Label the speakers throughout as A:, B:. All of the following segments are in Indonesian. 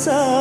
A: kau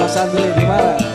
A: Los Ángeles Guevara.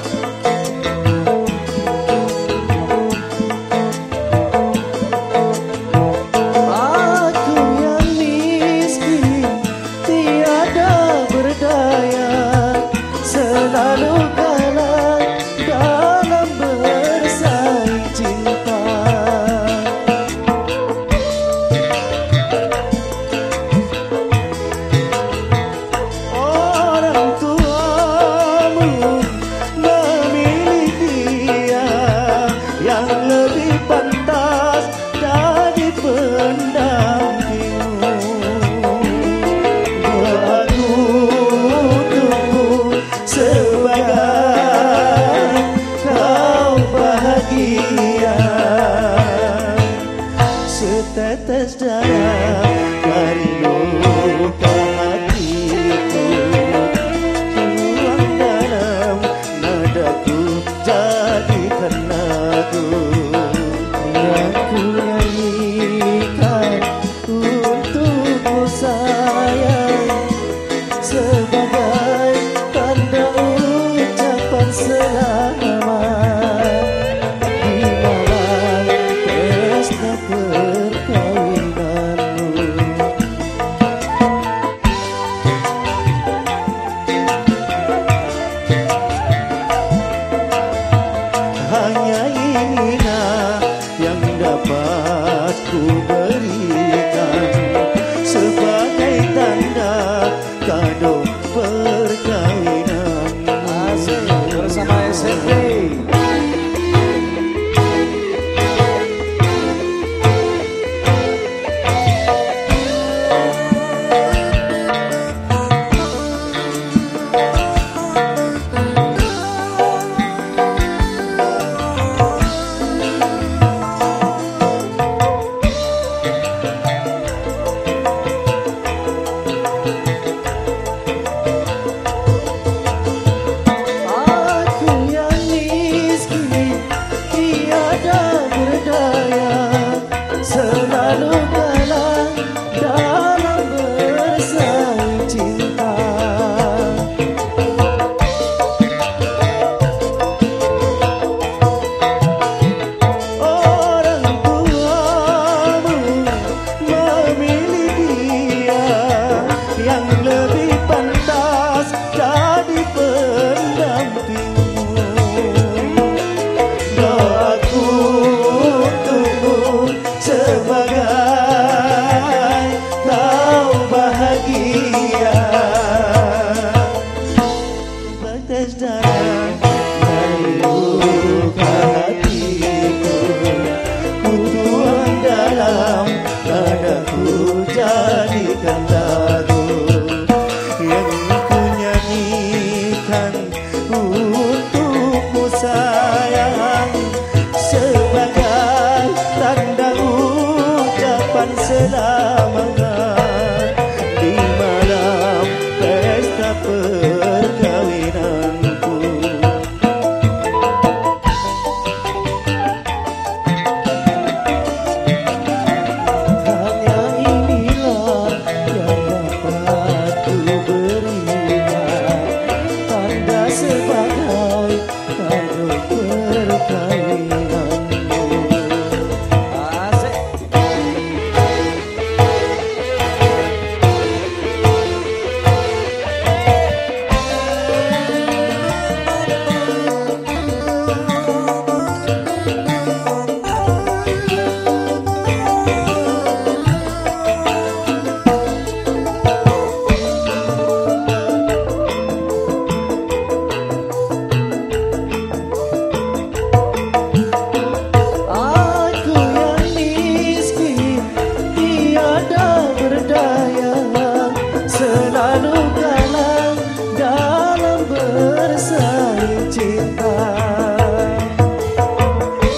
A: cinta.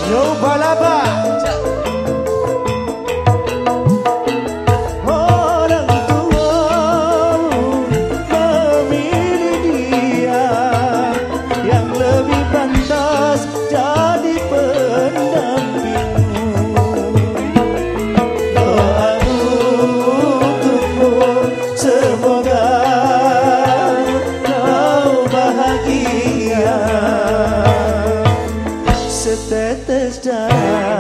A: Yo balaba. Orang tua memilih dia Yang lebih pantas jadi pendampingmu Doa untukmu semoga kau bahagia. done.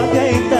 A: bagay tayo